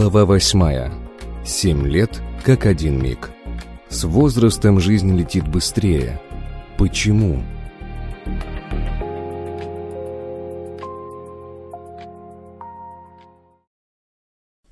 Глава восьмая. Семь лет, как один миг. С возрастом жизнь летит быстрее. Почему?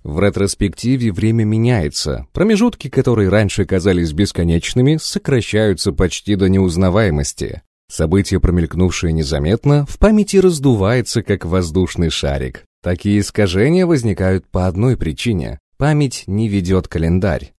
В ретроспективе время меняется. Промежутки, которые раньше казались бесконечными, сокращаются почти до неузнаваемости. Событие, промелькнувшее незаметно, в памяти раздувается, как воздушный шарик. Такие искажения возникают по одной причине. Память не ведет календарь.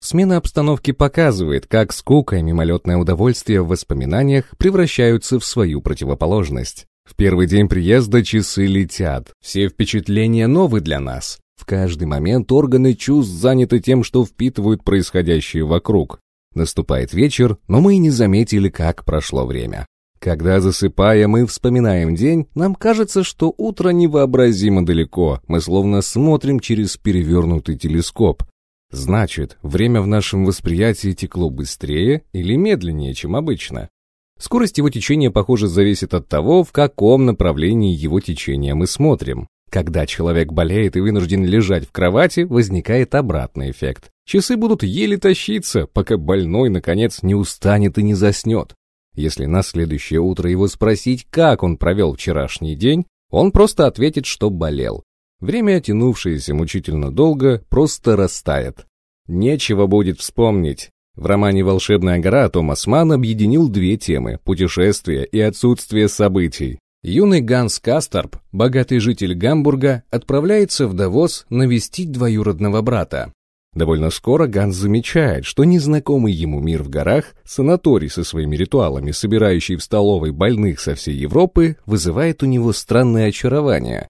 Смена обстановки показывает, как скука и мимолетное удовольствие в воспоминаниях превращаются в свою противоположность. В первый день приезда часы летят, все впечатления новы для нас. В каждый момент органы чувств заняты тем, что впитывают происходящее вокруг. Наступает вечер, но мы и не заметили, как прошло время. Когда, засыпая, мы вспоминаем день, нам кажется, что утро невообразимо далеко, мы словно смотрим через перевернутый телескоп. Значит, время в нашем восприятии текло быстрее или медленнее, чем обычно. Скорость его течения, похоже, зависит от того, в каком направлении его течения мы смотрим. Когда человек болеет и вынужден лежать в кровати, возникает обратный эффект. Часы будут еле тащиться, пока больной, наконец, не устанет и не заснет. Если на следующее утро его спросить, как он провел вчерашний день, он просто ответит, что болел. Время, тянувшееся мучительно долго, просто растает. Нечего будет вспомнить. В романе «Волшебная гора» Томас Манн объединил две темы – путешествие и отсутствие событий. Юный Ганс Касторп, богатый житель Гамбурга, отправляется в Давос навестить двоюродного брата. Довольно скоро Ганс замечает, что незнакомый ему мир в горах, санаторий со своими ритуалами, собирающий в столовой больных со всей Европы, вызывает у него странное очарование.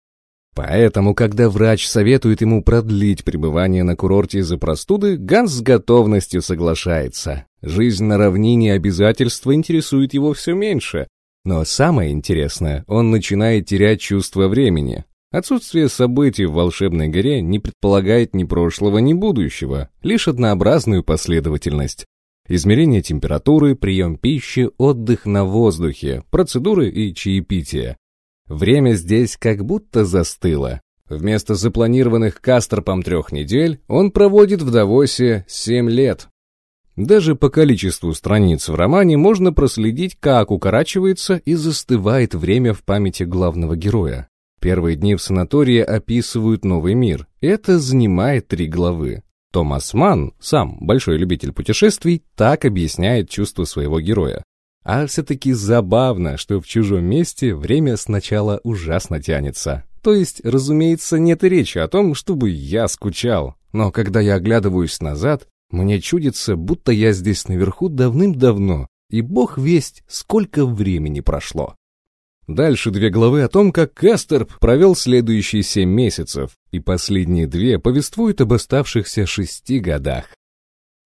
Поэтому, когда врач советует ему продлить пребывание на курорте из-за простуды, Ганс с готовностью соглашается. Жизнь на равнине обязательства интересует его все меньше. Но самое интересное, он начинает терять чувство времени. Отсутствие событий в волшебной горе не предполагает ни прошлого, ни будущего, лишь однообразную последовательность. Измерение температуры, прием пищи, отдых на воздухе, процедуры и чаепитие. Время здесь как будто застыло. Вместо запланированных Кастерпом трех недель он проводит в Давосе семь лет. Даже по количеству страниц в романе можно проследить, как укорачивается и застывает время в памяти главного героя. Первые дни в санатории описывают новый мир. Это занимает три главы. Томас Манн, сам большой любитель путешествий, так объясняет чувства своего героя. А все-таки забавно, что в чужом месте время сначала ужасно тянется. То есть, разумеется, нет и речи о том, чтобы я скучал. Но когда я оглядываюсь назад, мне чудится, будто я здесь наверху давным-давно, и бог весть, сколько времени прошло. Дальше две главы о том, как Кастерп провел следующие семь месяцев, и последние две повествуют об оставшихся шести годах.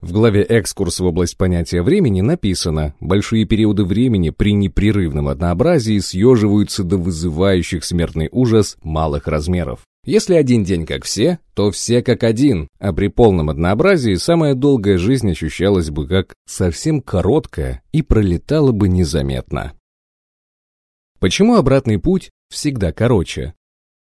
В главе «Экскурс в область понятия времени» написано «Большие периоды времени при непрерывном однообразии съеживаются до вызывающих смертный ужас малых размеров. Если один день как все, то все как один, а при полном однообразии самая долгая жизнь ощущалась бы как совсем короткая и пролетала бы незаметно». Почему обратный путь всегда короче?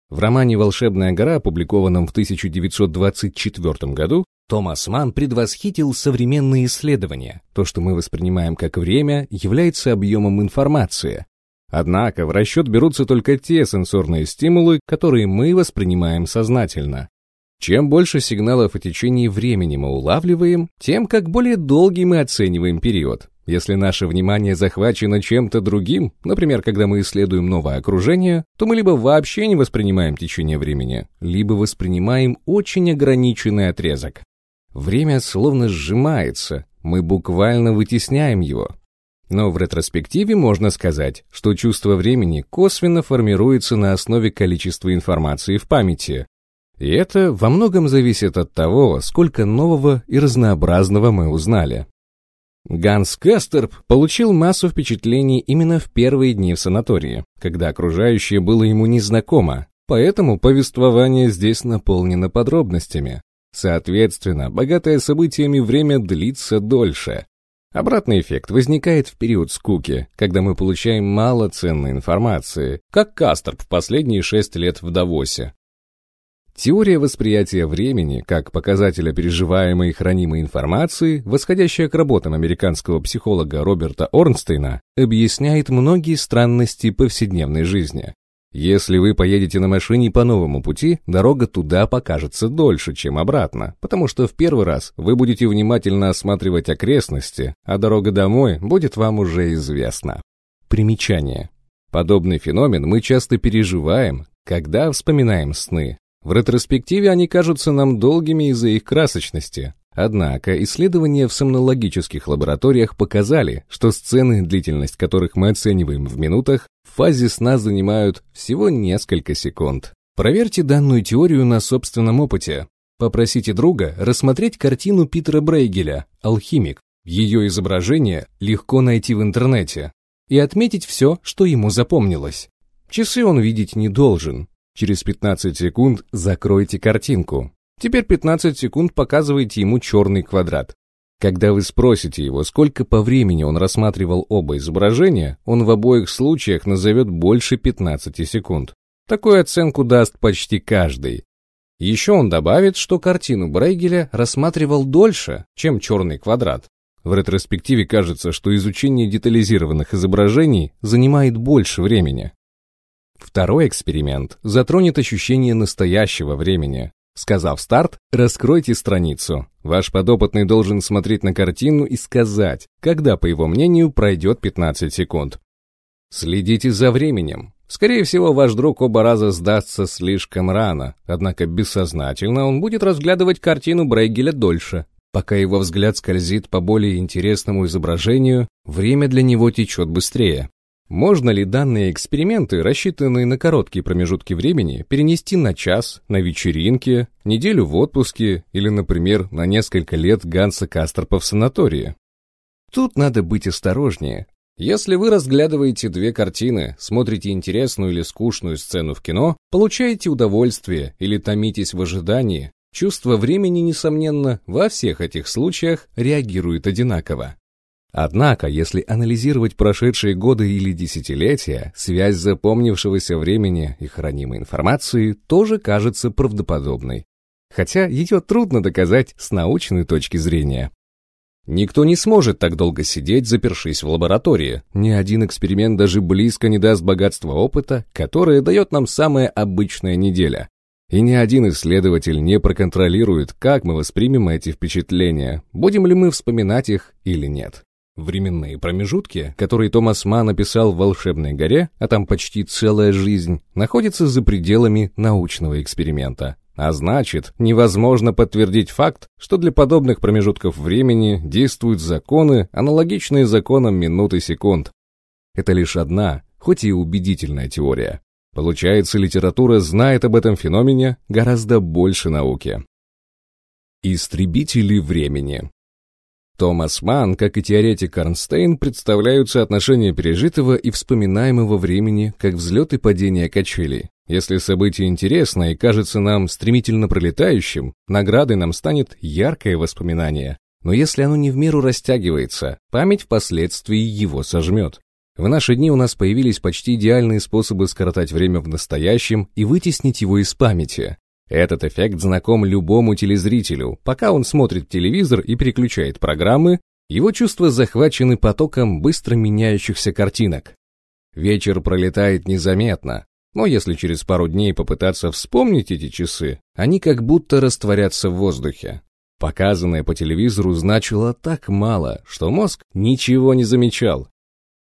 В романе «Волшебная гора», опубликованном в 1924 году, Томас Манн предвосхитил современные исследования. То, что мы воспринимаем как время, является объемом информации. Однако в расчет берутся только те сенсорные стимулы, которые мы воспринимаем сознательно. Чем больше сигналов о течении времени мы улавливаем, тем как более долгий мы оцениваем период. Если наше внимание захвачено чем-то другим, например, когда мы исследуем новое окружение, то мы либо вообще не воспринимаем течение времени, либо воспринимаем очень ограниченный отрезок. Время словно сжимается, мы буквально вытесняем его. Но в ретроспективе можно сказать, что чувство времени косвенно формируется на основе количества информации в памяти. И это во многом зависит от того, сколько нового и разнообразного мы узнали. Ганс Кастерп получил массу впечатлений именно в первые дни в санатории, когда окружающее было ему незнакомо, поэтому повествование здесь наполнено подробностями. Соответственно, богатое событиями время длится дольше. Обратный эффект возникает в период скуки, когда мы получаем мало ценной информации, как Кастерп в последние шесть лет в Давосе. Теория восприятия времени как показателя переживаемой и хранимой информации, восходящая к работам американского психолога Роберта Орнстейна, объясняет многие странности повседневной жизни. Если вы поедете на машине по новому пути, дорога туда покажется дольше, чем обратно, потому что в первый раз вы будете внимательно осматривать окрестности, а дорога домой будет вам уже известна. Примечание. Подобный феномен мы часто переживаем, когда вспоминаем сны, в ретроспективе они кажутся нам долгими из-за их красочности. Однако исследования в сомнологических лабораториях показали, что сцены, длительность которых мы оцениваем в минутах, в фазе сна занимают всего несколько секунд. Проверьте данную теорию на собственном опыте. Попросите друга рассмотреть картину Питера Брейгеля «Алхимик». Ее изображение легко найти в интернете и отметить все, что ему запомнилось. Часы он видеть не должен, Через 15 секунд закройте картинку. Теперь 15 секунд показывайте ему черный квадрат. Когда вы спросите его, сколько по времени он рассматривал оба изображения, он в обоих случаях назовет больше 15 секунд. Такую оценку даст почти каждый. Еще он добавит, что картину Брейгеля рассматривал дольше, чем черный квадрат. В ретроспективе кажется, что изучение детализированных изображений занимает больше времени. Второй эксперимент затронет ощущение настоящего времени. Сказав старт, раскройте страницу. Ваш подопытный должен смотреть на картину и сказать, когда, по его мнению, пройдет 15 секунд. Следите за временем. Скорее всего, ваш друг оба раза сдастся слишком рано, однако бессознательно он будет разглядывать картину Брейгеля дольше. Пока его взгляд скользит по более интересному изображению, время для него течет быстрее. Можно ли данные эксперименты, рассчитанные на короткие промежутки времени, перенести на час, на вечеринке, неделю в отпуске или, например, на несколько лет Ганса Кастерпа в санатории? Тут надо быть осторожнее. Если вы разглядываете две картины, смотрите интересную или скучную сцену в кино, получаете удовольствие или томитесь в ожидании, чувство времени, несомненно, во всех этих случаях реагирует одинаково. Однако, если анализировать прошедшие годы или десятилетия, связь запомнившегося времени и хранимой информации тоже кажется правдоподобной. Хотя ее трудно доказать с научной точки зрения. Никто не сможет так долго сидеть, запершись в лаборатории. Ни один эксперимент даже близко не даст богатства опыта, которое дает нам самая обычная неделя. И ни один исследователь не проконтролирует, как мы воспримем эти впечатления, будем ли мы вспоминать их или нет. Временные промежутки, которые Томас Ман написал в «Волшебной горе», а там почти целая жизнь, находятся за пределами научного эксперимента. А значит, невозможно подтвердить факт, что для подобных промежутков времени действуют законы, аналогичные законам минут и секунд. Это лишь одна, хоть и убедительная теория. Получается, литература знает об этом феномене гораздо больше науки. Истребители времени Томас Манн, как и теоретик Арнстейн, представляют соотношение пережитого и вспоминаемого времени как взлет и падение качелей. Если событие интересно и кажется нам стремительно пролетающим, наградой нам станет яркое воспоминание. Но если оно не в меру растягивается, память впоследствии его сожмет. В наши дни у нас появились почти идеальные способы скоротать время в настоящем и вытеснить его из памяти. Этот эффект знаком любому телезрителю. Пока он смотрит телевизор и переключает программы, его чувства захвачены потоком быстро меняющихся картинок. Вечер пролетает незаметно, но если через пару дней попытаться вспомнить эти часы, они как будто растворятся в воздухе. Показанное по телевизору значило так мало, что мозг ничего не замечал,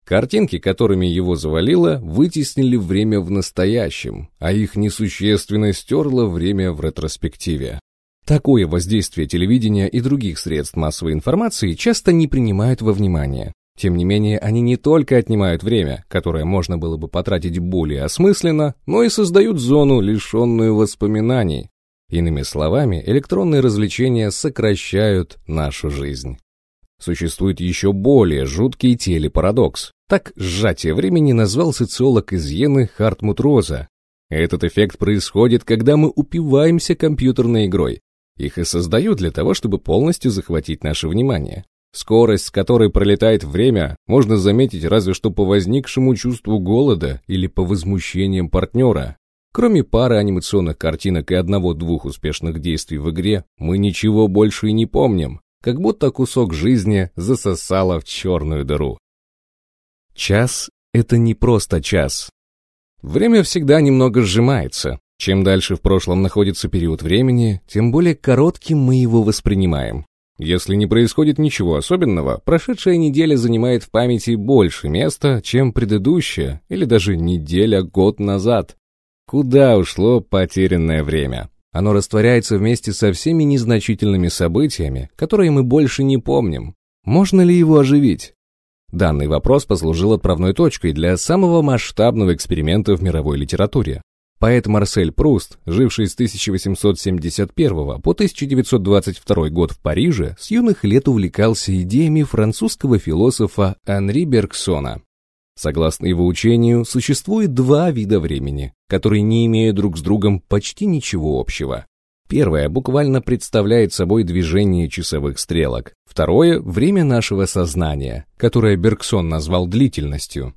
Картинки, которыми его завалило, вытеснили время в настоящем, а их несущественно стерло время в ретроспективе. Такое воздействие телевидения и других средств массовой информации часто не принимают во внимание. Тем не менее, они не только отнимают время, которое можно было бы потратить более осмысленно, но и создают зону, лишенную воспоминаний. Иными словами, электронные развлечения сокращают нашу жизнь. Существует еще более жуткий телепарадокс. Так сжатие времени назвал социолог из Йены Хартмут Роза. Этот эффект происходит, когда мы упиваемся компьютерной игрой. Их и создают для того, чтобы полностью захватить наше внимание. Скорость, с которой пролетает время, можно заметить разве что по возникшему чувству голода или по возмущениям партнера. Кроме пары анимационных картинок и одного-двух успешных действий в игре, мы ничего больше и не помним, как будто кусок жизни засосало в черную дыру. Час — это не просто час. Время всегда немного сжимается. Чем дальше в прошлом находится период времени, тем более коротким мы его воспринимаем. Если не происходит ничего особенного, прошедшая неделя занимает в памяти больше места, чем предыдущая, или даже неделя год назад. Куда ушло потерянное время? Оно растворяется вместе со всеми незначительными событиями, которые мы больше не помним. Можно ли его оживить? Данный вопрос послужил отправной точкой для самого масштабного эксперимента в мировой литературе. Поэт Марсель Пруст, живший с 1871 по 1922 год в Париже, с юных лет увлекался идеями французского философа Анри Бергсона. Согласно его учению, существует два вида времени, которые не имеют друг с другом почти ничего общего. Первое буквально представляет собой движение часовых стрелок. Второе – время нашего сознания, которое Бергсон назвал длительностью.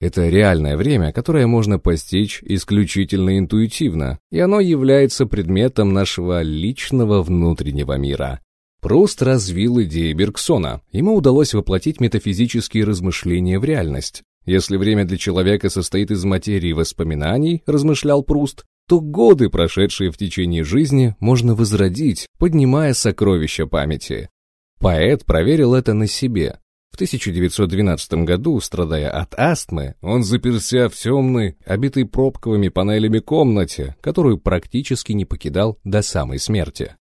Это реальное время, которое можно постичь исключительно интуитивно, и оно является предметом нашего личного внутреннего мира. Пруст развил идеи Бергсона. Ему удалось воплотить метафизические размышления в реальность. Если время для человека состоит из материи воспоминаний, размышлял Пруст, то годы, прошедшие в течение жизни, можно возродить, поднимая сокровища памяти. Поэт проверил это на себе. В 1912 году, страдая от астмы, он заперся в темной, обитой пробковыми панелями комнате, которую практически не покидал до самой смерти.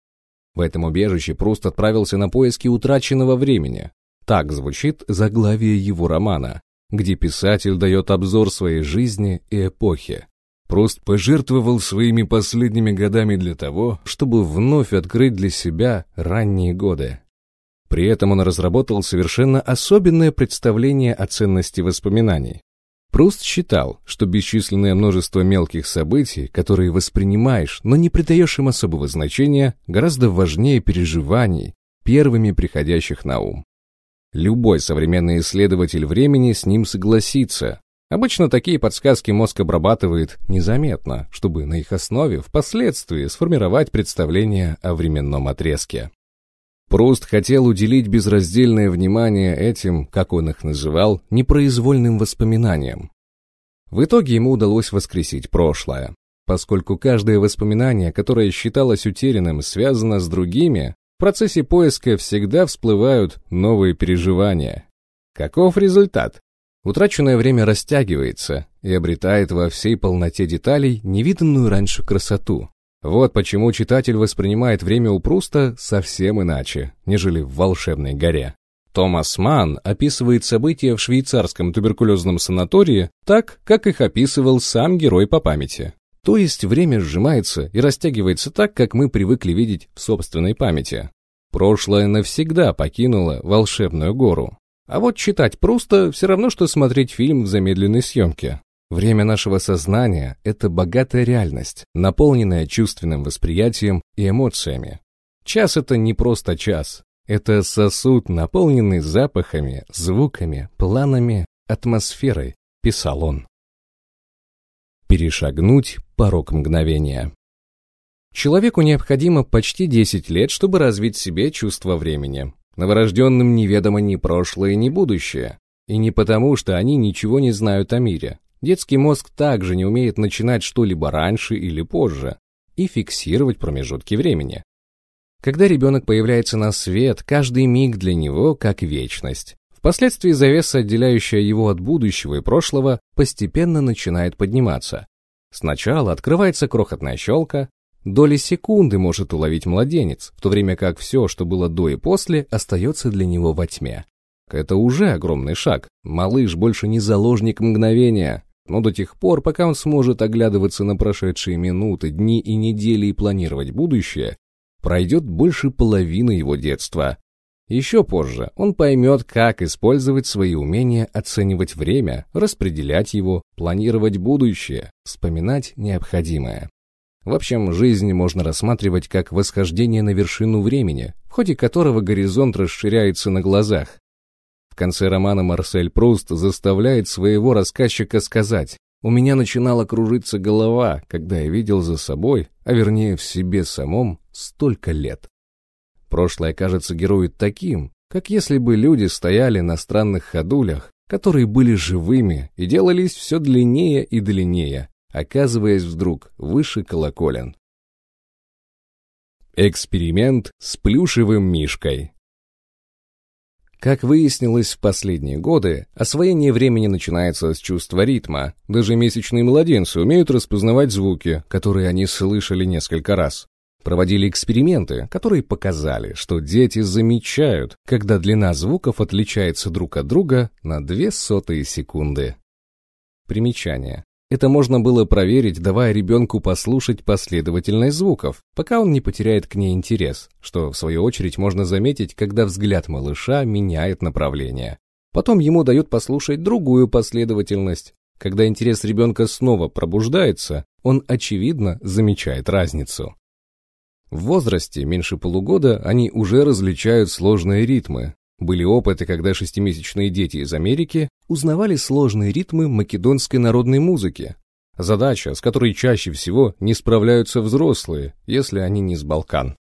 В этом убежище Пруст отправился на поиски утраченного времени. Так звучит заглавие его романа, где писатель дает обзор своей жизни и эпохи. Пруст пожертвовал своими последними годами для того, чтобы вновь открыть для себя ранние годы. При этом он разработал совершенно особенное представление о ценности воспоминаний. Пруст считал, что бесчисленное множество мелких событий, которые воспринимаешь, но не придаешь им особого значения, гораздо важнее переживаний, первыми приходящих на ум. Любой современный исследователь времени с ним согласится. Обычно такие подсказки мозг обрабатывает незаметно, чтобы на их основе впоследствии сформировать представление о временном отрезке. Пруст хотел уделить безраздельное внимание этим, как он их называл, непроизвольным воспоминаниям. В итоге ему удалось воскресить прошлое. Поскольку каждое воспоминание, которое считалось утерянным, связано с другими, в процессе поиска всегда всплывают новые переживания. Каков результат? Утраченное время растягивается и обретает во всей полноте деталей невиданную раньше красоту. Вот почему читатель воспринимает время у Пруста совсем иначе, нежели в «Волшебной горе». Томас Манн описывает события в швейцарском туберкулезном санатории так, как их описывал сам герой по памяти. То есть время сжимается и растягивается так, как мы привыкли видеть в собственной памяти. Прошлое навсегда покинуло волшебную гору. А вот читать Пруста все равно, что смотреть фильм в замедленной съемке. Время нашего сознания — это богатая реальность, наполненная чувственным восприятием и эмоциями. Час — это не просто час. Это сосуд, наполненный запахами, звуками, планами, атмосферой, писал он. Перешагнуть порог мгновения. Человеку необходимо почти 10 лет, чтобы развить себе чувство времени. Новорожденным неведомо ни прошлое, ни будущее. И не потому, что они ничего не знают о мире. Детский мозг также не умеет начинать что-либо раньше или позже и фиксировать промежутки времени. Когда ребенок появляется на свет, каждый миг для него как вечность. Впоследствии завеса, отделяющая его от будущего и прошлого, постепенно начинает подниматься. Сначала открывается крохотная щелка, доли секунды может уловить младенец, в то время как все, что было до и после, остается для него во тьме. Это уже огромный шаг. Малыш больше не заложник мгновения, но до тех пор, пока он сможет оглядываться на прошедшие минуты, дни и недели и планировать будущее, пройдет больше половины его детства. Еще позже он поймет, как использовать свои умения оценивать время, распределять его, планировать будущее, вспоминать необходимое. В общем, жизнь можно рассматривать как восхождение на вершину времени, в ходе которого горизонт расширяется на глазах. В конце романа Марсель Пруст заставляет своего рассказчика сказать У меня начинала кружиться голова, когда я видел за собой, а вернее в себе самом, столько лет. Прошлое кажется герою таким, как если бы люди стояли на странных ходулях, которые были живыми и делались все длиннее и длиннее, оказываясь вдруг выше колоколен. Эксперимент с плюшевым мишкой как выяснилось в последние годы, освоение времени начинается с чувства ритма. Даже месячные младенцы умеют распознавать звуки, которые они слышали несколько раз. Проводили эксперименты, которые показали, что дети замечают, когда длина звуков отличается друг от друга на две сотые секунды. Примечание. Это можно было проверить, давая ребенку послушать последовательность звуков, пока он не потеряет к ней интерес, что, в свою очередь, можно заметить, когда взгляд малыша меняет направление. Потом ему дают послушать другую последовательность. Когда интерес ребенка снова пробуждается, он, очевидно, замечает разницу. В возрасте меньше полугода они уже различают сложные ритмы, были опыты, когда шестимесячные дети из Америки узнавали сложные ритмы македонской народной музыки. Задача, с которой чаще всего не справляются взрослые, если они не с Балкан.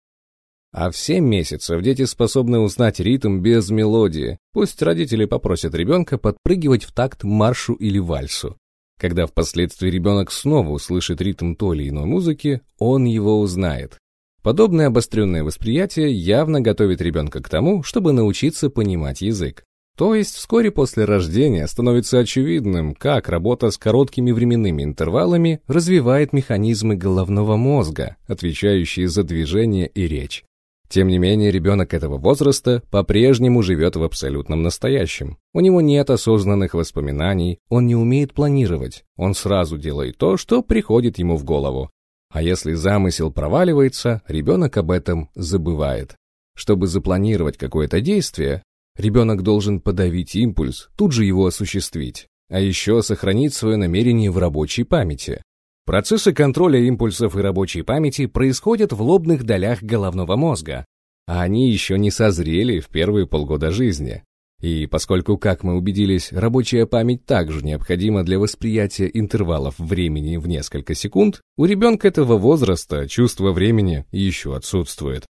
А в 7 месяцев дети способны узнать ритм без мелодии. Пусть родители попросят ребенка подпрыгивать в такт маршу или вальсу. Когда впоследствии ребенок снова услышит ритм той или иной музыки, он его узнает. Подобное обостренное восприятие явно готовит ребенка к тому, чтобы научиться понимать язык. То есть вскоре после рождения становится очевидным, как работа с короткими временными интервалами развивает механизмы головного мозга, отвечающие за движение и речь. Тем не менее, ребенок этого возраста по-прежнему живет в абсолютном настоящем. У него нет осознанных воспоминаний, он не умеет планировать, он сразу делает то, что приходит ему в голову. А если замысел проваливается, ребенок об этом забывает. Чтобы запланировать какое-то действие, ребенок должен подавить импульс, тут же его осуществить, а еще сохранить свое намерение в рабочей памяти. Процессы контроля импульсов и рабочей памяти происходят в лобных долях головного мозга, а они еще не созрели в первые полгода жизни. И поскольку, как мы убедились, рабочая память также необходима для восприятия интервалов времени в несколько секунд, у ребенка этого возраста чувство времени еще отсутствует.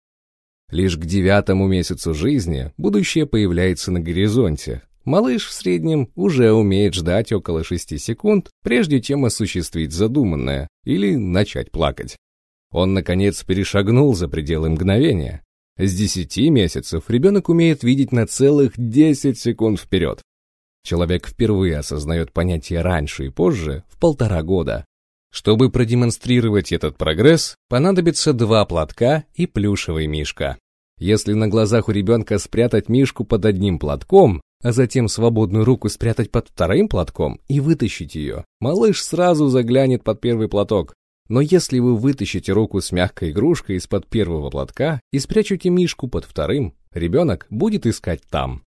Лишь к девятому месяцу жизни будущее появляется на горизонте. Малыш в среднем уже умеет ждать около 6 секунд, прежде чем осуществить задуманное или начать плакать. Он, наконец, перешагнул за пределы мгновения. С 10 месяцев ребенок умеет видеть на целых 10 секунд вперед. Человек впервые осознает понятие раньше и позже в полтора года. Чтобы продемонстрировать этот прогресс, понадобится два платка и плюшевый мишка. Если на глазах у ребенка спрятать мишку под одним платком, а затем свободную руку спрятать под вторым платком и вытащить ее, малыш сразу заглянет под первый платок. Но если вы вытащите руку с мягкой игрушкой из-под первого платка и спрячете мишку под вторым, ребенок будет искать там.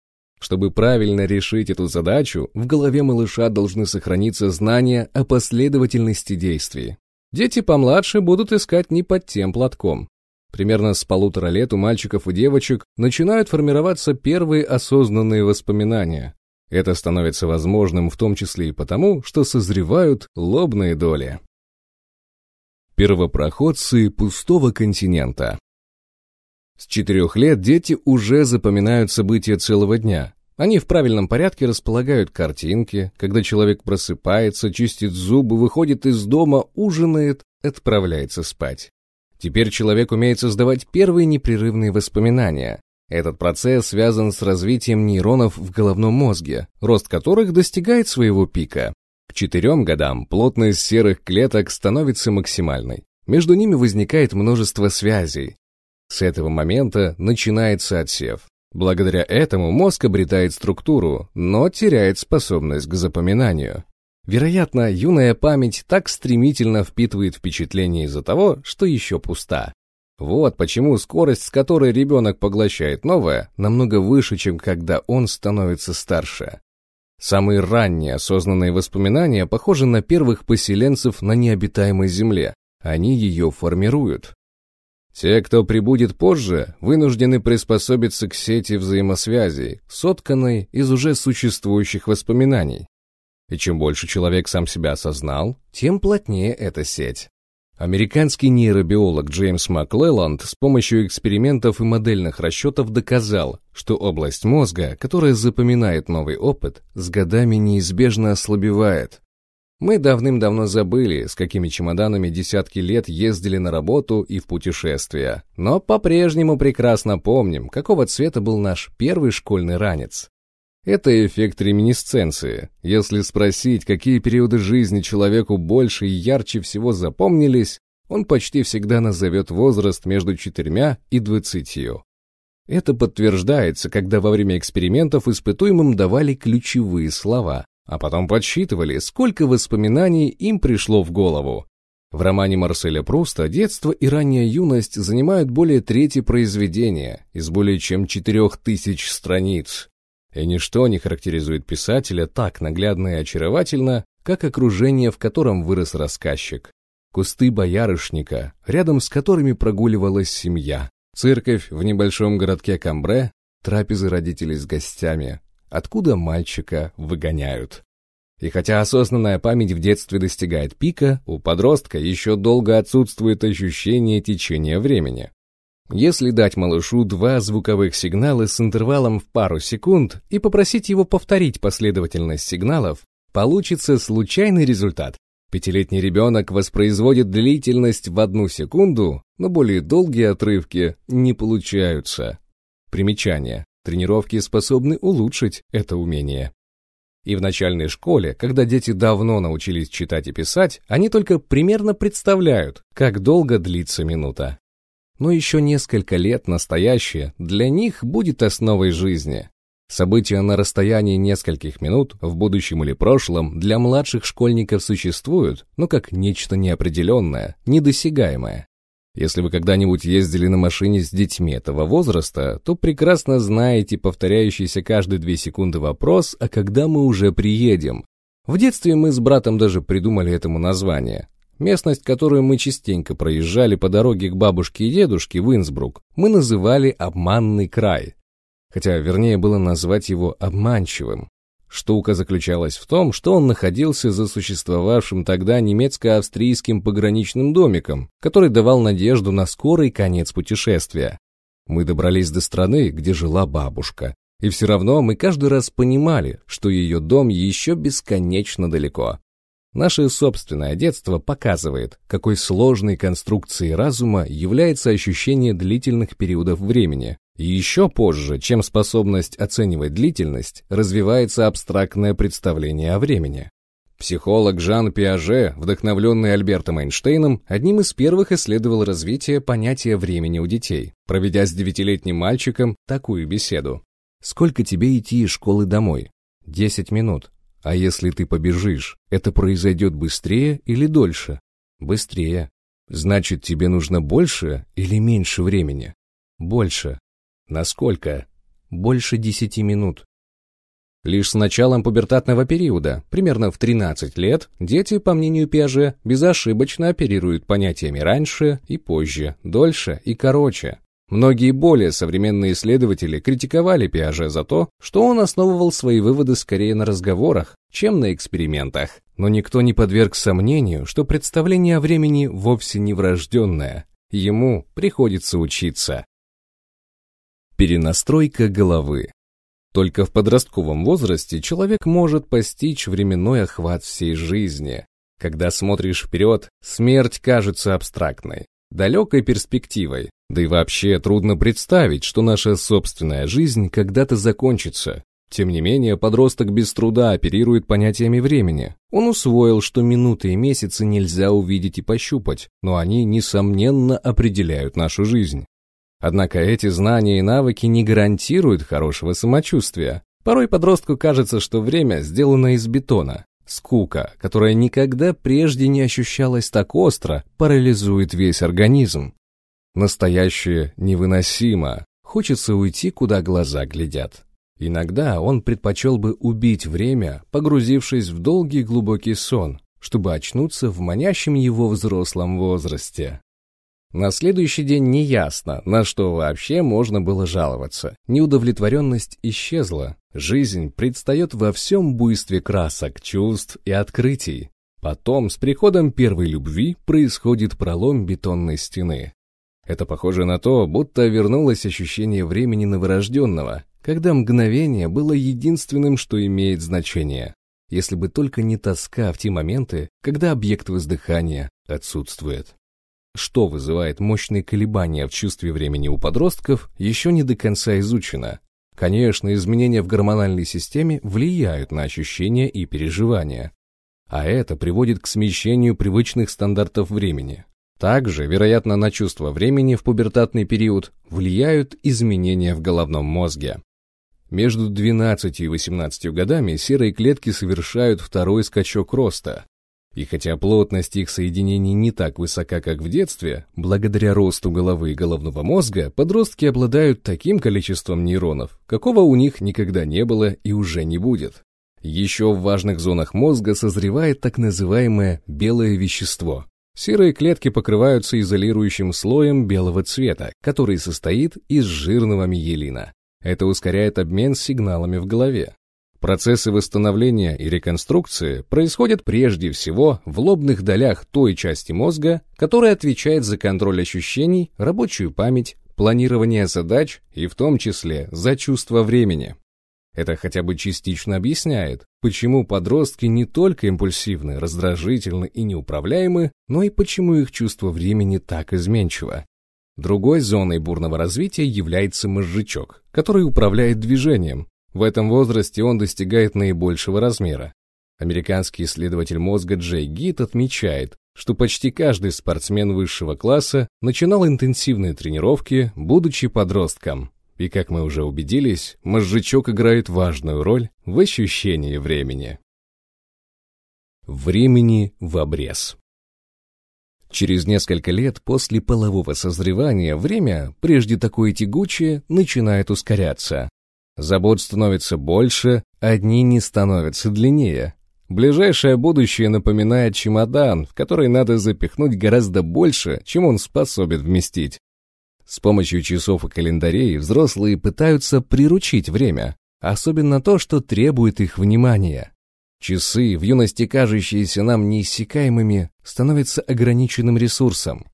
Чтобы правильно решить эту задачу, в голове малыша должны сохраниться знания о последовательности действий. Дети помладше будут искать не под тем платком. Примерно с полутора лет у мальчиков и девочек начинают формироваться первые осознанные воспоминания. Это становится возможным в том числе и потому, что созревают лобные доли. Первопроходцы пустого континента. С четырех лет дети уже запоминают события целого дня. Они в правильном порядке располагают картинки, когда человек просыпается, чистит зубы, выходит из дома, ужинает, отправляется спать. Теперь человек умеет создавать первые непрерывные воспоминания. Этот процесс связан с развитием нейронов в головном мозге, рост которых достигает своего пика. К четырем годам плотность серых клеток становится максимальной. Между ними возникает множество связей. С этого момента начинается отсев. Благодаря этому мозг обретает структуру, но теряет способность к запоминанию. Вероятно, юная память так стремительно впитывает впечатление из-за того, что еще пуста. Вот почему скорость, с которой ребенок поглощает новое, намного выше, чем когда он становится старше. Самые ранние осознанные воспоминания похожи на первых поселенцев на необитаемой земле. Они ее формируют. Те, кто прибудет позже, вынуждены приспособиться к сети взаимосвязей, сотканной из уже существующих воспоминаний. И чем больше человек сам себя осознал, тем плотнее эта сеть. Американский нейробиолог Джеймс Маклелланд с помощью экспериментов и модельных расчетов доказал, что область мозга, которая запоминает новый опыт, с годами неизбежно ослабевает. Мы давным-давно забыли, с какими чемоданами десятки лет ездили на работу и в путешествия, но по-прежнему прекрасно помним, какого цвета был наш первый школьный ранец. Это эффект реминисценции. Если спросить, какие периоды жизни человеку больше и ярче всего запомнились, он почти всегда назовет возраст между четырьмя и двадцатью. Это подтверждается, когда во время экспериментов испытуемым давали ключевые слова, а потом подсчитывали, сколько воспоминаний им пришло в голову. В романе Марселя Пруста детство и ранняя юность занимают более трети произведения из более чем четырех тысяч страниц. И ничто не характеризует писателя так наглядно и очаровательно, как окружение, в котором вырос рассказчик. Кусты боярышника, рядом с которыми прогуливалась семья. Церковь в небольшом городке Камбре, трапезы родителей с гостями, откуда мальчика выгоняют. И хотя осознанная память в детстве достигает пика, у подростка еще долго отсутствует ощущение течения времени. Если дать малышу два звуковых сигнала с интервалом в пару секунд и попросить его повторить последовательность сигналов, получится случайный результат. Пятилетний ребенок воспроизводит длительность в одну секунду, но более долгие отрывки не получаются. Примечание. Тренировки способны улучшить это умение. И в начальной школе, когда дети давно научились читать и писать, они только примерно представляют, как долго длится минута но еще несколько лет настоящее для них будет основой жизни. События на расстоянии нескольких минут, в будущем или прошлом, для младших школьников существуют, но как нечто неопределенное, недосягаемое. Если вы когда-нибудь ездили на машине с детьми этого возраста, то прекрасно знаете повторяющийся каждые две секунды вопрос, а когда мы уже приедем. В детстве мы с братом даже придумали этому название. Местность, которую мы частенько проезжали по дороге к бабушке и дедушке в Инсбрук, мы называли «обманный край». Хотя вернее было назвать его обманчивым. Штука заключалась в том, что он находился за существовавшим тогда немецко-австрийским пограничным домиком, который давал надежду на скорый конец путешествия. Мы добрались до страны, где жила бабушка, и все равно мы каждый раз понимали, что ее дом еще бесконечно далеко. Наше собственное детство показывает, какой сложной конструкцией разума является ощущение длительных периодов времени. И еще позже, чем способность оценивать длительность, развивается абстрактное представление о времени. Психолог Жан Пиаже, вдохновленный Альбертом Эйнштейном, одним из первых исследовал развитие понятия времени у детей, проведя с девятилетним мальчиком такую беседу. «Сколько тебе идти из школы домой?» «Десять минут. А если ты побежишь, это произойдет быстрее или дольше? Быстрее. Значит, тебе нужно больше или меньше времени? Больше. Насколько? Больше десяти минут. Лишь с началом пубертатного периода, примерно в 13 лет, дети, по мнению Пиаже, безошибочно оперируют понятиями раньше и позже, дольше и короче. Многие более современные исследователи критиковали Пиаже за то, что он основывал свои выводы скорее на разговорах, чем на экспериментах. Но никто не подверг сомнению, что представление о времени вовсе не врожденное. Ему приходится учиться. Перенастройка головы. Только в подростковом возрасте человек может постичь временной охват всей жизни. Когда смотришь вперед, смерть кажется абстрактной, далекой перспективой, да и вообще трудно представить, что наша собственная жизнь когда-то закончится. Тем не менее, подросток без труда оперирует понятиями времени. Он усвоил, что минуты и месяцы нельзя увидеть и пощупать, но они, несомненно, определяют нашу жизнь. Однако эти знания и навыки не гарантируют хорошего самочувствия. Порой подростку кажется, что время сделано из бетона. Скука, которая никогда прежде не ощущалась так остро, парализует весь организм. Настоящее невыносимо. Хочется уйти, куда глаза глядят. Иногда он предпочел бы убить время, погрузившись в долгий глубокий сон, чтобы очнуться в манящем его взрослом возрасте. На следующий день неясно, на что вообще можно было жаловаться. Неудовлетворенность исчезла. Жизнь предстает во всем буйстве красок, чувств и открытий. Потом, с приходом первой любви, происходит пролом бетонной стены. Это похоже на то, будто вернулось ощущение времени новорожденного, когда мгновение было единственным, что имеет значение. Если бы только не тоска в те моменты, когда объект воздыхания отсутствует. Что вызывает мощные колебания в чувстве времени у подростков, еще не до конца изучено. Конечно, изменения в гормональной системе влияют на ощущения и переживания. А это приводит к смещению привычных стандартов времени. Также, вероятно, на чувство времени в пубертатный период влияют изменения в головном мозге. Между 12 и 18 годами серые клетки совершают второй скачок роста, и хотя плотность их соединений не так высока, как в детстве, благодаря росту головы и головного мозга подростки обладают таким количеством нейронов, какого у них никогда не было и уже не будет. Еще в важных зонах мозга созревает так называемое белое вещество. Серые клетки покрываются изолирующим слоем белого цвета, который состоит из жирного миелина. Это ускоряет обмен сигналами в голове. Процессы восстановления и реконструкции происходят прежде всего в лобных долях той части мозга, которая отвечает за контроль ощущений, рабочую память, планирование задач и в том числе за чувство времени. Это хотя бы частично объясняет, почему подростки не только импульсивны, раздражительны и неуправляемы, но и почему их чувство времени так изменчиво. Другой зоной бурного развития является мозжечок, который управляет движением, в этом возрасте он достигает наибольшего размера. Американский исследователь мозга Джей Гит отмечает, что почти каждый спортсмен высшего класса начинал интенсивные тренировки, будучи подростком. И, как мы уже убедились, мозжечок играет важную роль в ощущении времени. Времени в обрез. Через несколько лет после полового созревания время, прежде такое тягучее, начинает ускоряться. Забот становится больше, а дни не становятся длиннее. Ближайшее будущее напоминает чемодан, в который надо запихнуть гораздо больше, чем он способен вместить. С помощью часов и календарей взрослые пытаются приручить время, особенно то, что требует их внимания. Часы, в юности кажущиеся нам неиссякаемыми, становятся ограниченным ресурсом.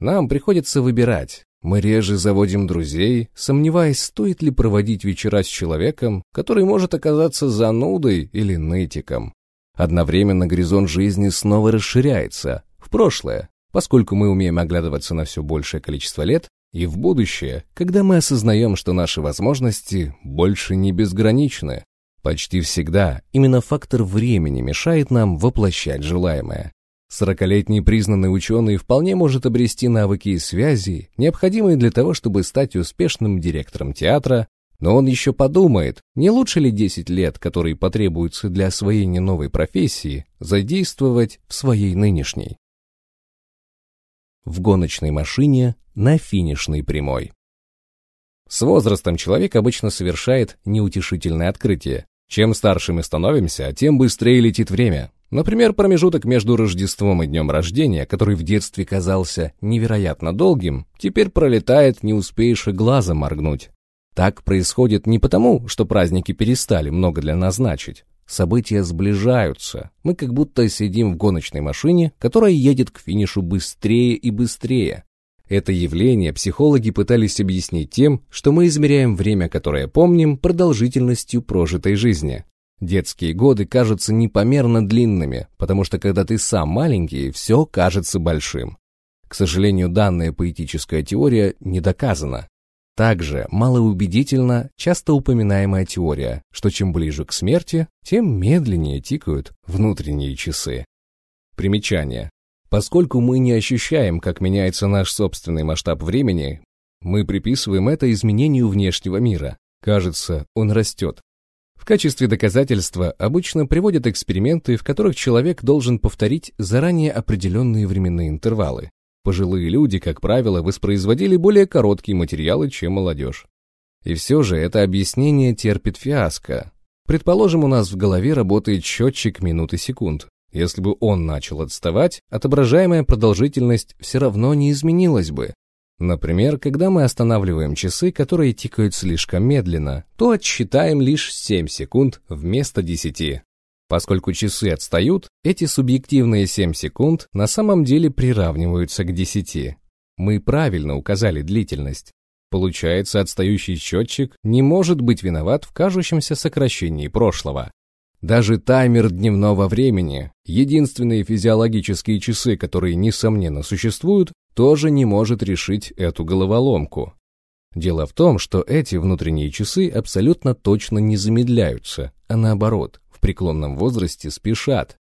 Нам приходится выбирать, мы реже заводим друзей, сомневаясь, стоит ли проводить вечера с человеком, который может оказаться занудой или нытиком. Одновременно горизонт жизни снова расширяется, в прошлое, поскольку мы умеем оглядываться на все большее количество лет, и в будущее, когда мы осознаем, что наши возможности больше не безграничны. Почти всегда именно фактор времени мешает нам воплощать желаемое. Сорокалетний признанный ученый вполне может обрести навыки и связи, необходимые для того, чтобы стать успешным директором театра, но он еще подумает, не лучше ли 10 лет, которые потребуются для освоения новой профессии, задействовать в своей нынешней. В гоночной машине на финишной прямой. С возрастом человек обычно совершает неутешительное открытие. Чем старше мы становимся, тем быстрее летит время. Например, промежуток между Рождеством и днем рождения, который в детстве казался невероятно долгим, теперь пролетает, не успеешь и глазом моргнуть. Так происходит не потому, что праздники перестали много для нас значить. События сближаются. Мы как будто сидим в гоночной машине, которая едет к финишу быстрее и быстрее. Это явление психологи пытались объяснить тем, что мы измеряем время, которое помним, продолжительностью прожитой жизни. Детские годы кажутся непомерно длинными, потому что когда ты сам маленький, все кажется большим. К сожалению, данная поэтическая теория не доказана. Также малоубедительна часто упоминаемая теория, что чем ближе к смерти, тем медленнее тикают внутренние часы. Примечание. Поскольку мы не ощущаем, как меняется наш собственный масштаб времени, мы приписываем это изменению внешнего мира. Кажется, он растет, в качестве доказательства обычно приводят эксперименты, в которых человек должен повторить заранее определенные временные интервалы. Пожилые люди, как правило, воспроизводили более короткие материалы, чем молодежь. И все же это объяснение терпит фиаско. Предположим, у нас в голове работает счетчик минут и секунд. Если бы он начал отставать, отображаемая продолжительность все равно не изменилась бы. Например, когда мы останавливаем часы, которые тикают слишком медленно, то отсчитаем лишь 7 секунд вместо 10. Поскольку часы отстают, эти субъективные 7 секунд на самом деле приравниваются к 10. Мы правильно указали длительность. Получается, отстающий счетчик не может быть виноват в кажущемся сокращении прошлого. Даже таймер дневного времени, единственные физиологические часы, которые, несомненно, существуют, тоже не может решить эту головоломку. Дело в том, что эти внутренние часы абсолютно точно не замедляются, а наоборот, в преклонном возрасте спешат.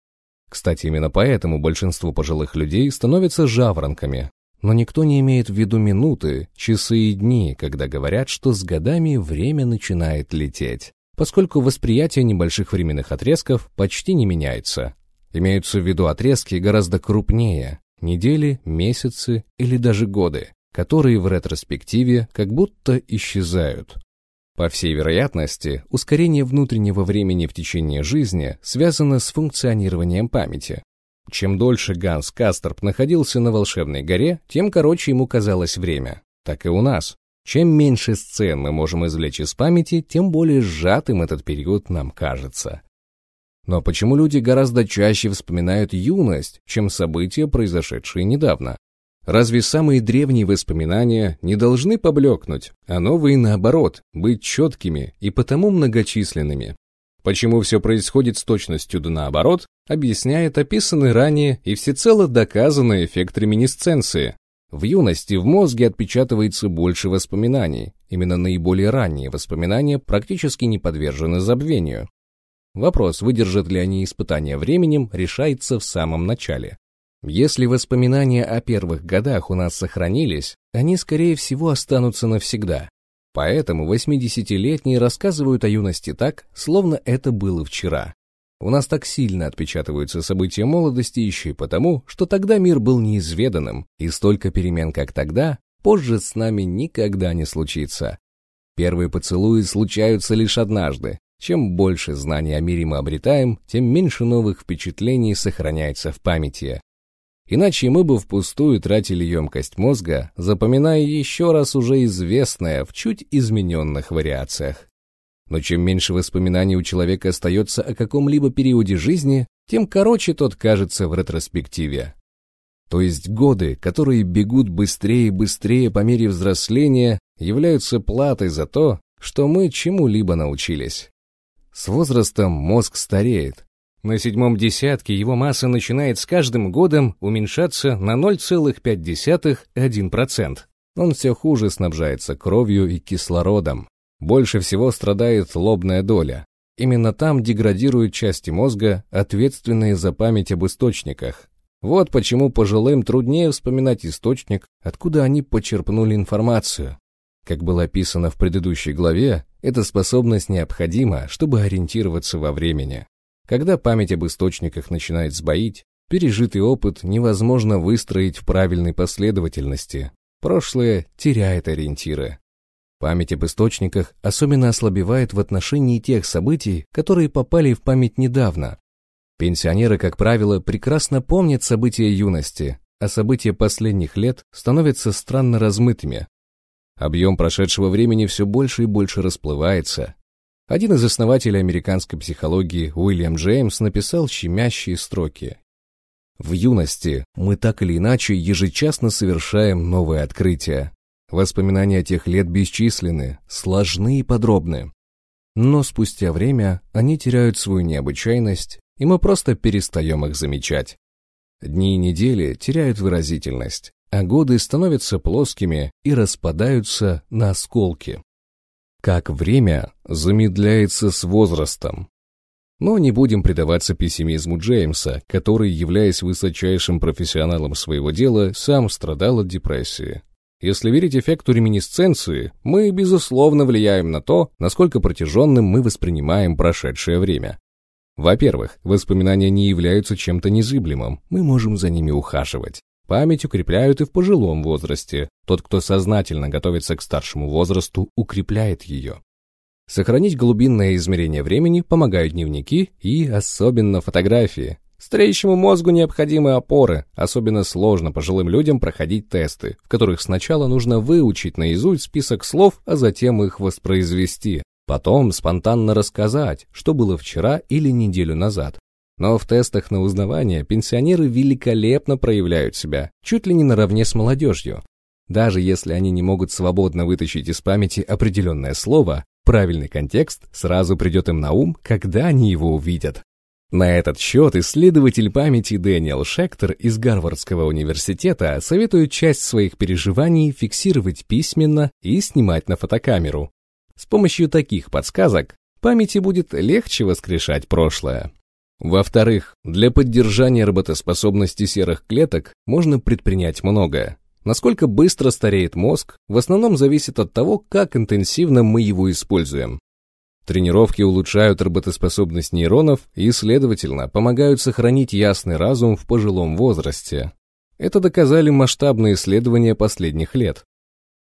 Кстати, именно поэтому большинство пожилых людей становятся жаворонками. Но никто не имеет в виду минуты, часы и дни, когда говорят, что с годами время начинает лететь поскольку восприятие небольших временных отрезков почти не меняется. Имеются в виду отрезки гораздо крупнее – недели, месяцы или даже годы, которые в ретроспективе как будто исчезают. По всей вероятности, ускорение внутреннего времени в течение жизни связано с функционированием памяти. Чем дольше Ганс Кастерп находился на волшебной горе, тем короче ему казалось время. Так и у нас. Чем меньше сцен мы можем извлечь из памяти, тем более сжатым этот период нам кажется. Но почему люди гораздо чаще вспоминают юность, чем события, произошедшие недавно? Разве самые древние воспоминания не должны поблекнуть, а новые, наоборот, быть четкими и потому многочисленными? Почему все происходит с точностью да наоборот, объясняет описанный ранее и всецело доказанный эффект реминисценции, в юности в мозге отпечатывается больше воспоминаний. Именно наиболее ранние воспоминания практически не подвержены забвению. Вопрос, выдержат ли они испытания временем, решается в самом начале. Если воспоминания о первых годах у нас сохранились, они, скорее всего, останутся навсегда. Поэтому 80-летние рассказывают о юности так, словно это было вчера. У нас так сильно отпечатываются события молодости еще и потому, что тогда мир был неизведанным, и столько перемен, как тогда, позже с нами никогда не случится. Первые поцелуи случаются лишь однажды. Чем больше знаний о мире мы обретаем, тем меньше новых впечатлений сохраняется в памяти. Иначе мы бы впустую тратили емкость мозга, запоминая еще раз уже известное в чуть измененных вариациях. Но чем меньше воспоминаний у человека остается о каком-либо периоде жизни, тем короче тот кажется в ретроспективе. То есть годы, которые бегут быстрее и быстрее по мере взросления, являются платой за то, что мы чему-либо научились. С возрастом мозг стареет. На седьмом десятке его масса начинает с каждым годом уменьшаться на 0,5-1%. Он все хуже снабжается кровью и кислородом. Больше всего страдает лобная доля. Именно там деградируют части мозга, ответственные за память об источниках. Вот почему пожилым труднее вспоминать источник, откуда они почерпнули информацию. Как было описано в предыдущей главе, эта способность необходима, чтобы ориентироваться во времени. Когда память об источниках начинает сбоить, пережитый опыт невозможно выстроить в правильной последовательности. Прошлое теряет ориентиры. Память об источниках особенно ослабевает в отношении тех событий, которые попали в память недавно. Пенсионеры, как правило, прекрасно помнят события юности, а события последних лет становятся странно размытыми. Объем прошедшего времени все больше и больше расплывается. Один из основателей американской психологии, Уильям Джеймс, написал щемящие строки. В юности мы так или иначе ежечасно совершаем новые открытия. Воспоминания тех лет бесчисленны, сложны и подробны. Но спустя время они теряют свою необычайность, и мы просто перестаем их замечать. Дни и недели теряют выразительность, а годы становятся плоскими и распадаются на осколки. Как время замедляется с возрастом. Но не будем предаваться пессимизму Джеймса, который, являясь высочайшим профессионалом своего дела, сам страдал от депрессии. Если верить эффекту реминисценции, мы, безусловно, влияем на то, насколько протяженным мы воспринимаем прошедшее время. Во-первых, воспоминания не являются чем-то незыблемым, мы можем за ними ухаживать. Память укрепляют и в пожилом возрасте. Тот, кто сознательно готовится к старшему возрасту, укрепляет ее. Сохранить глубинное измерение времени помогают дневники и особенно фотографии. Стареющему мозгу необходимы опоры, особенно сложно пожилым людям проходить тесты, в которых сначала нужно выучить наизусть список слов, а затем их воспроизвести. Потом спонтанно рассказать, что было вчера или неделю назад. Но в тестах на узнавание пенсионеры великолепно проявляют себя, чуть ли не наравне с молодежью. Даже если они не могут свободно вытащить из памяти определенное слово, правильный контекст сразу придет им на ум, когда они его увидят. На этот счет исследователь памяти Дэниел Шектор из Гарвардского университета советует часть своих переживаний фиксировать письменно и снимать на фотокамеру. С помощью таких подсказок памяти будет легче воскрешать прошлое. Во-вторых, для поддержания работоспособности серых клеток можно предпринять многое. Насколько быстро стареет мозг, в основном зависит от того, как интенсивно мы его используем. Тренировки улучшают работоспособность нейронов и, следовательно, помогают сохранить ясный разум в пожилом возрасте. Это доказали масштабные исследования последних лет.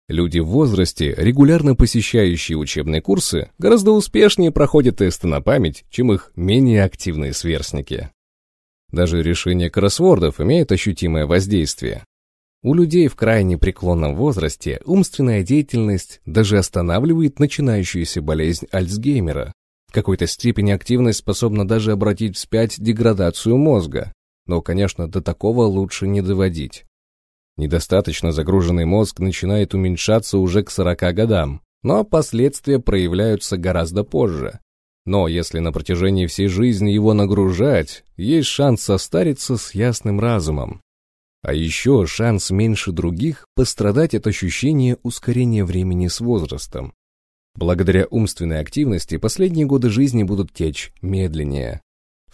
Люди в возрасте, регулярно посещающие учебные курсы, гораздо успешнее проходят тесты на память, чем их менее активные сверстники. Даже решение кроссвордов имеет ощутимое воздействие. У людей в крайне преклонном возрасте умственная деятельность даже останавливает начинающуюся болезнь Альцгеймера. В какой-то степени активность способна даже обратить вспять деградацию мозга. Но, конечно, до такого лучше не доводить. Недостаточно загруженный мозг начинает уменьшаться уже к 40 годам, но последствия проявляются гораздо позже. Но если на протяжении всей жизни его нагружать, есть шанс состариться с ясным разумом, а еще шанс меньше других пострадать от ощущения ускорения времени с возрастом. Благодаря умственной активности последние годы жизни будут течь медленнее.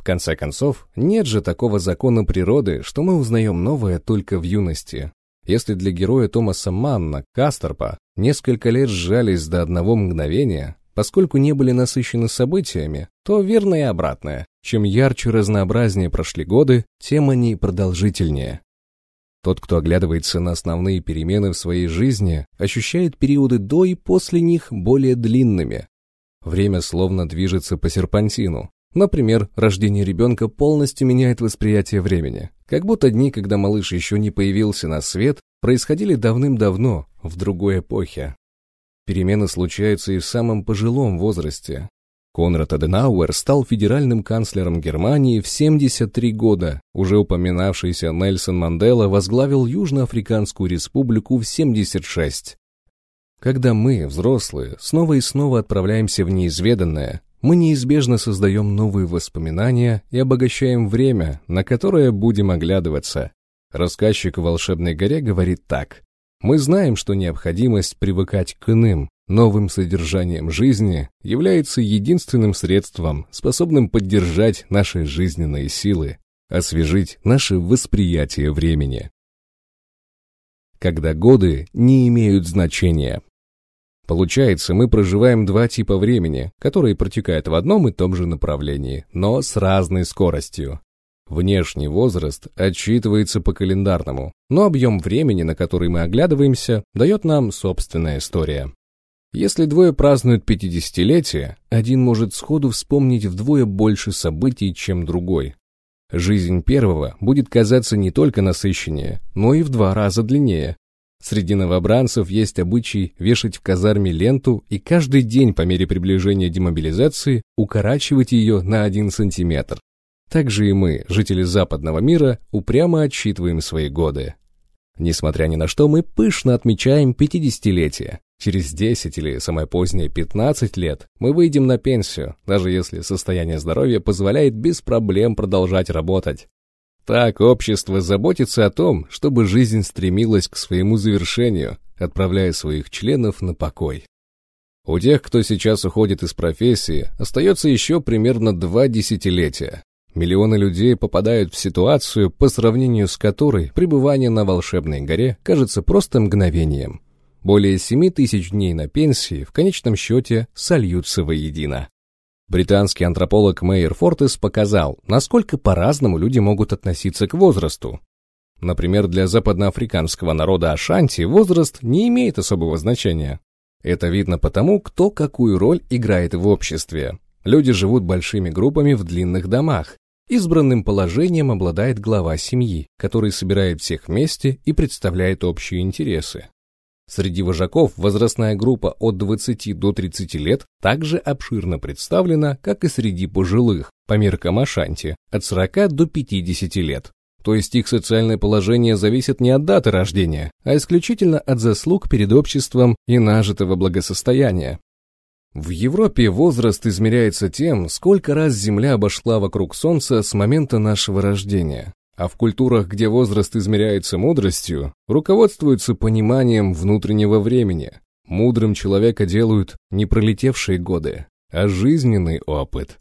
Конце концов, нет же такого закона природы, что мы узнаем новое только в юности. Если для героя Томаса Манна, Кастерпа, несколько лет сжались до одного мгновения, поскольку не были насыщены событиями, то верно и обратное. Чем ярче разнообразнее прошли годы, тем они продолжительнее. Тот, кто оглядывается на основные перемены в своей жизни, ощущает периоды до и после них более длинными. Время словно движется по серпантину. Например, рождение ребенка полностью меняет восприятие времени. Как будто дни, когда малыш еще не появился на свет, происходили давным-давно, в другой эпохе. Перемены случаются и в самом пожилом возрасте. Конрад Аденауэр стал федеральным канцлером Германии в 73 года. Уже упоминавшийся Нельсон Мандела возглавил Южноафриканскую республику в 76. Когда мы, взрослые, снова и снова отправляемся в неизведанное, мы неизбежно создаем новые воспоминания и обогащаем время, на которое будем оглядываться. Рассказчик в «Волшебной горе» говорит так. «Мы знаем, что необходимость привыкать к иным, новым содержанием жизни является единственным средством, способным поддержать наши жизненные силы, освежить наше восприятие времени. Когда годы не имеют значения. Получается, мы проживаем два типа времени, которые протекают в одном и том же направлении, но с разной скоростью. Внешний возраст отсчитывается по календарному, но объем времени, на который мы оглядываемся, дает нам собственная история. Если двое празднуют 50-летие, один может сходу вспомнить вдвое больше событий, чем другой. Жизнь первого будет казаться не только насыщеннее, но и в два раза длиннее. Среди новобранцев есть обычай вешать в казарме ленту и каждый день по мере приближения демобилизации укорачивать ее на один сантиметр. Также и мы, жители западного мира, упрямо отсчитываем свои годы. Несмотря ни на что, мы пышно отмечаем 50-летие. Через 10 или самое позднее 15 лет мы выйдем на пенсию, даже если состояние здоровья позволяет без проблем продолжать работать. Так общество заботится о том, чтобы жизнь стремилась к своему завершению, отправляя своих членов на покой. У тех, кто сейчас уходит из профессии, остается еще примерно два десятилетия. Миллионы людей попадают в ситуацию, по сравнению с которой пребывание на волшебной горе кажется просто мгновением. Более 7 тысяч дней на пенсии в конечном счете сольются воедино. Британский антрополог Мейер Фортес показал, насколько по-разному люди могут относиться к возрасту. Например, для западноафриканского народа Ашанти возраст не имеет особого значения. Это видно потому, кто какую роль играет в обществе. Люди живут большими группами в длинных домах. Избранным положением обладает глава семьи, который собирает всех вместе и представляет общие интересы. Среди вожаков возрастная группа от 20 до 30 лет также обширно представлена, как и среди пожилых, по меркам Ашанти, от 40 до 50 лет. То есть их социальное положение зависит не от даты рождения, а исключительно от заслуг перед обществом и нажитого благосостояния. В Европе возраст измеряется тем, сколько раз Земля обошла вокруг Солнца с момента нашего рождения. А в культурах, где возраст измеряется мудростью, руководствуются пониманием внутреннего времени. Мудрым человека делают не пролетевшие годы, а жизненный опыт.